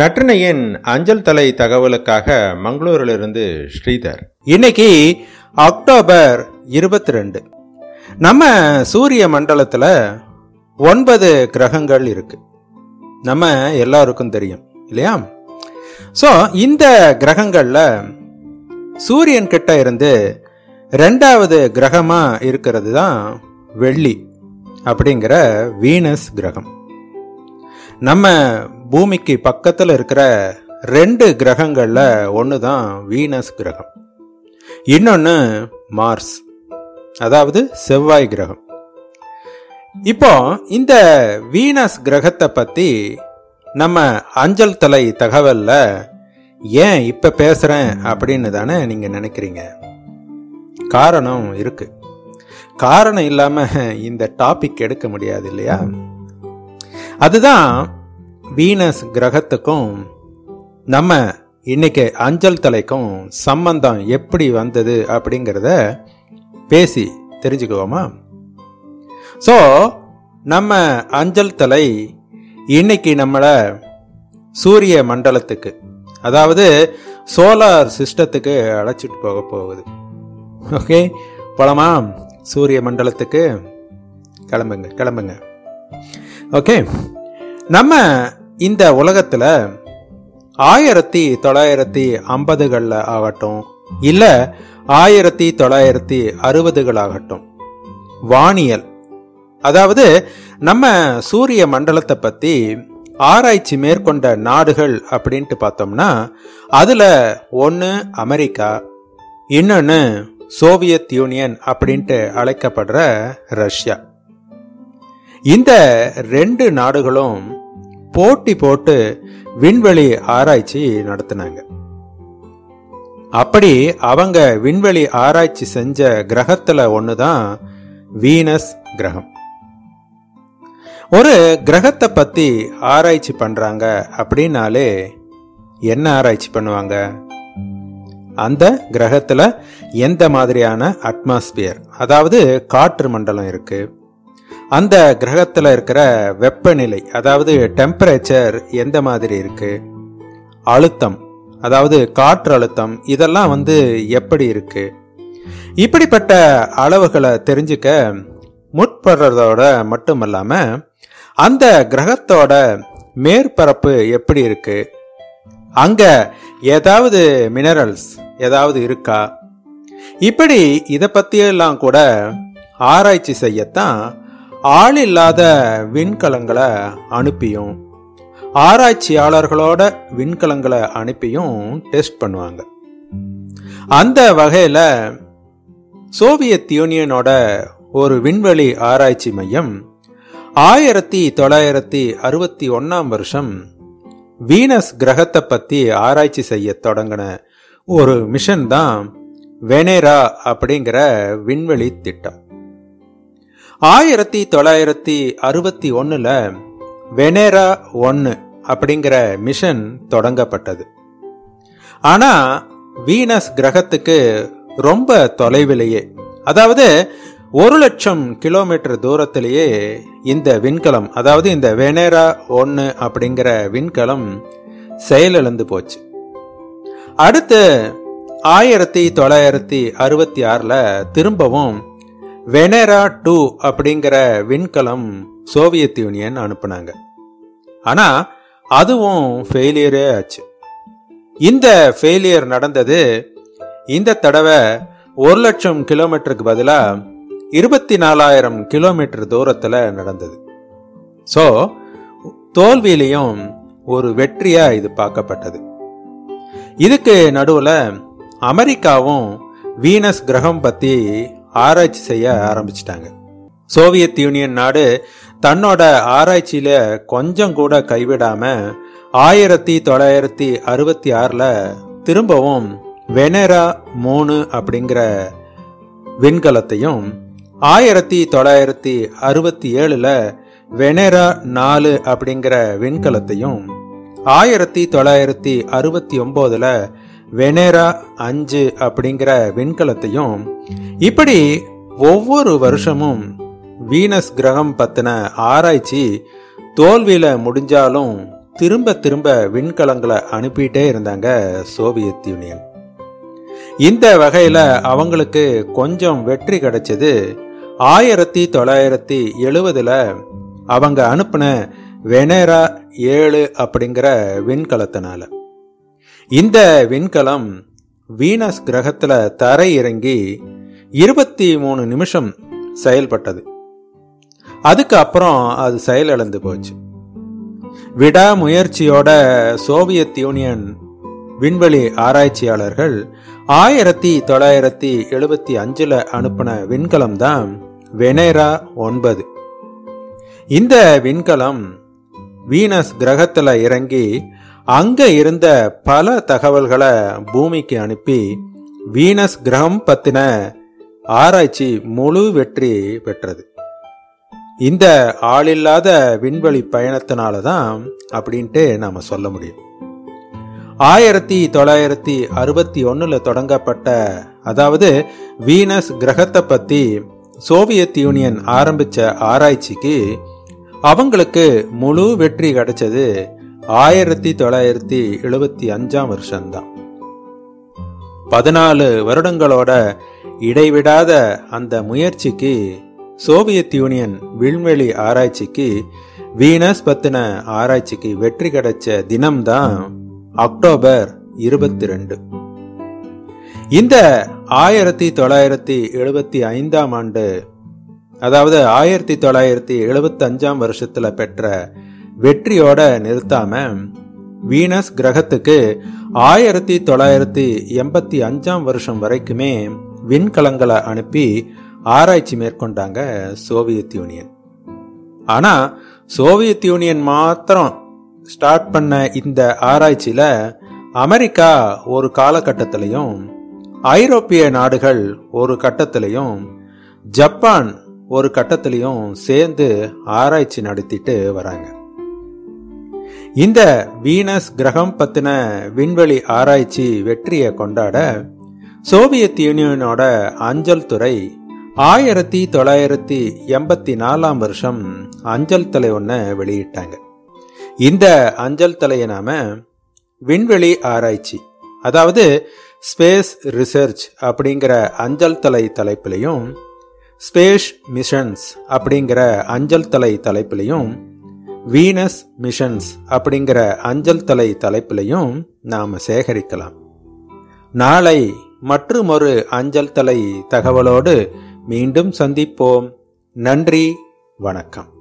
நற்றினையின் அஞ்சல் தலை தகவலுக்காக மங்களூரிலிருந்து ஸ்ரீதர். இன்னைக்கு அக்டோபர் இருபத்தி ரெண்டு நம்ம சூரிய மண்டலத்தில் ஒன்பது கிரகங்கள் இருக்கு. நம்ம எல்லாருக்கும் தெரியும் இல்லையா? ஸோ இந்த கிரகங்களில் சூரியன் கிட்ட இருந்து ரெண்டாவது கிரகமாக இருக்கிறது தான் வெள்ளி அப்படிங்கிற வீனஸ் கிரகம். நம்ம பூமிக்கு பக்கத்தில் இருக்கிற ரெண்டு கிரகங்களில் ஒன்று தான் வீனஸ் கிரகம். இன்னொன்று மார்ஸ். அதாவது செவ்வாய் கிரகம். இப்போ இந்த வீனஸ் கிரகத்தை பற்றி நம்ம அஞ்சல் தலை தகவலில் ஏன் இப்போ பேசுகிறேன் அப்படின்னு தானே நீங்கள் நினைக்கிறீங்க. காரணம் இருக்கு. காரணம் இல்லாமல் இந்த டாபிக் எடுக்க முடியாது இல்லையா? அதுதான் வீனஸ் கிரகத்துக்கும் நம்ம இன்னைக்கு அஞ்சல் தலைக்கும் சம்பந்தம் எப்படி வந்தது அப்படிங்கிறத பேசி தெரிஞ்சுக்குவோமா? ஸோ நம்ம அஞ்சல் தலை இன்னைக்கு நம்மளை சூரிய மண்டலத்துக்கு அதாவது சோலார் சிஸ்டத்துக்கு அழைச்சிட்டு போக போகுது. ஓகே போலாமா? சூரிய மண்டலத்துக்கு? கிளம்புங்க கிளம்புங்க. ஓகே நம்ம இந்த உலகத்தில் ஆயிரத்தி தொள்ளாயிரத்தி ஐம்பதுகளில் ஆகட்டும் இல்லை ஆயிரத்தி தொள்ளாயிரத்தி அறுபதுகள் ஆகட்டும் வானியல். அதாவது நம்ம சூரிய மண்டலத்தை பற்றி ஆராய்ச்சி மேற்கொண்ட நாடுகள் அப்படின்ட்டு பார்த்தோம்னா அதில் ஒன்று அமெரிக்கா இன்னொன்று சோவியத் யூனியன் அப்படின்ட்டு அழைக்கப்படுற ரஷ்யா. இந்த ரெண்டு நாடுகளும் போட்டி போட்டு விண்வெளி ஆராய்ச்சி நடத்தினாங்க. அப்படி அவங்க விண்வெளி ஆராய்ச்சி செஞ்ச கிரகத்துல ஒண்ணுதான் வீனஸ் கிரகம். ஒரு கிரகத்தை பத்தி ஆராய்ச்சி பண்றாங்க அப்படின்னாலே என்ன ஆராய்ச்சி பண்ணுவாங்க? அந்த கிரகத்துல எந்த மாதிரியான அட்மாஸ்பியர் அதாவது காற்று மண்டலம் இருக்கு அந்த கிரகத்தில் இருக்கிற வெப்பநிலை அதாவது டெம்பரேச்சர் எந்த மாதிரி இருக்கு? அழுத்தம் அதாவது காற்று அழுத்தம் இதெல்லாம் வந்து எப்படி இருக்கு? இப்படிப்பட்ட அளவுகளை தெரிஞ்சுக்க முற்படுறதோட மட்டுமல்லாமல் அந்த கிரகத்தோட மேற்பரப்பு எப்படி இருக்கு? அங்க ஏதாவது மினரல்ஸ் ஏதாவது இருக்கா? இப்படி இதை பற்றியெல்லாம் கூட ஆராய்ச்சி செய்யத்தான் ஆள் இல்லாத விண்கலங்களை அனுப்பியும் ஆராய்ச்சியாளர்களோட விண்கலங்களை அனுப்பியும் டெஸ்ட் பண்ணுவாங்க. அந்த வகையில் சோவியத் யூனியனோட ஒரு விண்வெளி ஆராய்ச்சி மையம் ஆயிரத்தி தொள்ளாயிரத்தி அறுபத்தி ஒன்னாம் வருஷம் வீனஸ் கிரகத்தை பற்றி ஆராய்ச்சி செய்ய தொடங்கின ஒரு மிஷன் தான் வெனேரா அப்படிங்கிற விண்வெளி திட்டம். ஆயிரத்தி தொள்ளாயிரத்தி அறுபத்தி ஒன்னுல வெனேரா ஒன்னு அப்படிங்கிற மிஷன் தொடங்கப்பட்டது. ஆனா வீனஸ் கிரகத்துக்கு ரொம்ப தொலைவிலேயே அதாவது ஒரு லட்சம் கிலோமீட்டர் தூரத்திலேயே இந்த விண்கலம் அதாவது இந்த வெனேரா ஒன்னு அப்படிங்கிற விண்கலம் செயலிழந்து போச்சு. அடுத்து ஆயிரத்தி தொள்ளாயிரத்தி அறுபத்தி ஆறுல திரும்பவும் வெனேரா டூ அப்படிங்கிற விண்கலம் சோவியத் யூனியன் அனுப்புனாங்க. ஆனா அதுவும் ஃபெயிலியரே ஆச்சு. இந்த ஃபெயிலியர் நடந்தது இந்த தடவை ஒரு லட்சம் கிலோமீட்டருக்கு பதிலாக இருபத்தி நாலாயிரம் கிலோமீட்டர் தூரத்தில் நடந்தது. ஸோ தோல்வியிலையும் ஒரு வெற்றியா இது பார்க்கப்பட்டது. இதுக்கு நடுவில் அமெரிக்காவும் வீனஸ் கிரகம் பற்றி ஆராய்ச்சி செய்ய ஆரம்பிச்சிட்டாங்க. சோவியத் யூனியன் நாடு தன்னோட ஆராய்ச்சியில கொஞ்சம் கூட கைவிடாம ஆயிரத்தி தொள்ளாயிரத்தி அறுபத்தி ஆறுல திரும்பவும் வெனரா மூணு அப்படிங்கிற விண்கலத்தையும் ஆயிரத்தி தொள்ளாயிரத்தி அறுபத்தி ஏழுல வெனரா நாலு அப்படிங்கிற விண்கலத்தையும் ஆயிரத்தி தொள்ளாயிரத்தி அறுபத்தி ஒன்பதுல வெனேரா அஞ்சு அப்படிங்கிற விண்கலத்தையும் இப்படி ஒவ்வொரு வருஷமும் வீனஸ் கிரகம் பத்தின ஆராய்ச்சி தோல்வியில முடிஞ்சாலும் திரும்ப திரும்ப விண்கலங்களை அனுப்பிட்டே இருந்தாங்க சோவியத் யூனியன். இந்த வகையில அவங்களுக்கு கொஞ்சம் வெற்றி கிடைச்சது ஆயிரத்தி தொள்ளாயிரத்தி எழுவதுல அவங்க அனுப்பின வெனேரா ஏழு அப்படிங்கிற விண்கலத்தினால. இந்த விண்கலம் வீனஸ் கிரகத்தில் தரை இறங்கி இருபத்தி மூணு நிமிஷம் செயல்பட்டது. அதுக்கு அப்புறம் அது செயலிழந்து போச்சு. விடாமுயற்சியோட சோவியத் யூனியன் விண்வெளி ஆராய்ச்சியாளர்கள் ஆயிரத்தி தொள்ளாயிரத்தி எழுபத்தி அஞ்சில் அனுப்பின விண்கலம் தான் வெனேரா ஒன்பது. இந்த விண்கலம் வீனஸ் கிரகத்தில் இறங்கி அங்க இருந்த பல தகவல்களை பூமிக்கு அனுப்பி வீனஸ் கிரகம் பத்தின ஆராய்ச்சி முழு வெற்றி பெற்றது. இந்த ஆளில்லாத விண்வெளி பயணத்தினால தான் அப்படின்ட்டு நாம சொல்ல முடியும். ஆயிரத்தி தொள்ளாயிரத்தி அறுபத்தி ஒன்னுல தொடங்கப்பட்ட அதாவது வீனஸ் கிரகத்தை பத்தி சோவியத் யூனியன் ஆரம்பிச்ச ஆராய்ச்சிக்கு அவங்களுக்கு முழு வெற்றி கிடைச்சது ஆயிரத்தி தொள்ளாயிரத்தி எழுபத்தி அஞ்சாம் வருஷம்தான். பதினாலு வருடங்களோட இடைவிடாத அந்த முயற்சிக்கு சோவியத் யூனியன் விண்வெளி ஆராய்ச்சிக்கு வீனஸ் பத்தின ஆராய்ச்சிக்கு வெற்றி கிடைச்ச தினம்தான் அக்டோபர் இருபத்தி ரெண்டு இந்த ஆயிரத்தி தொள்ளாயிரத்தி எழுபத்தி ஐந்தாம் ஆண்டு அதாவது ஆயிரத்தி தொள்ளாயிரத்தி எழுபத்தி அஞ்சாம் வருஷத்துல பெற்ற வெற்றியோட நிறுத்தாம வீனஸ் கிரகத்துக்கு ஆயிரத்தி தொள்ளாயிரத்தி எண்பத்தி அஞ்சாம் வருஷம் வரைக்குமே விண்கலங்களை அனுப்பி ஆராய்ச்சி மேற்கொண்டாங்க சோவியத் யூனியன். ஆனா சோவியத் யூனியன் மாத்திரம் ஸ்டார்ட் பண்ண இந்த ஆராய்ச்சியில அமெரிக்கா ஒரு காலகட்டத்திலையும் ஐரோப்பிய நாடுகள் ஒரு கட்டத்திலையும் ஜப்பான் ஒரு கட்டத்திலையும் சேர்ந்து ஆராய்ச்சி நடத்திட்டு வராங்க. இந்த வீனஸ் கிரகம் பத்தின விண்வெளி ஆராய்ச்சி வெற்றியை கொண்டாட சோவியத் யூனியனோட அஞ்சல் துறை ஆயிரத்தி தொள்ளாயிரத்தி எண்பத்தி நாலாம் வருஷம் அஞ்சல் தலை ஒன்று வெளியிட்டாங்க. இந்த அஞ்சல் தலையை நாம விண்வெளி ஆராய்ச்சி அதாவது ஸ்பேஸ் ரிசர்ச் அப்படிங்கிற அஞ்சல் தலை தலைப்பிலையும் ஸ்பேஸ் மிஷன்ஸ் அப்படிங்கிற அஞ்சல் தலை தலைப்பிலையும் வீனஸ் மிஷன்ஸ் அப்படிங்கிற அஞ்சல் தலை தலைப்பிலையும் நாம் சேகரிக்கலாம். நாளை மற்றுமொரு அஞ்சல் தலை தகவலோடு மீண்டும் சந்திப்போம். நன்றி வணக்கம்.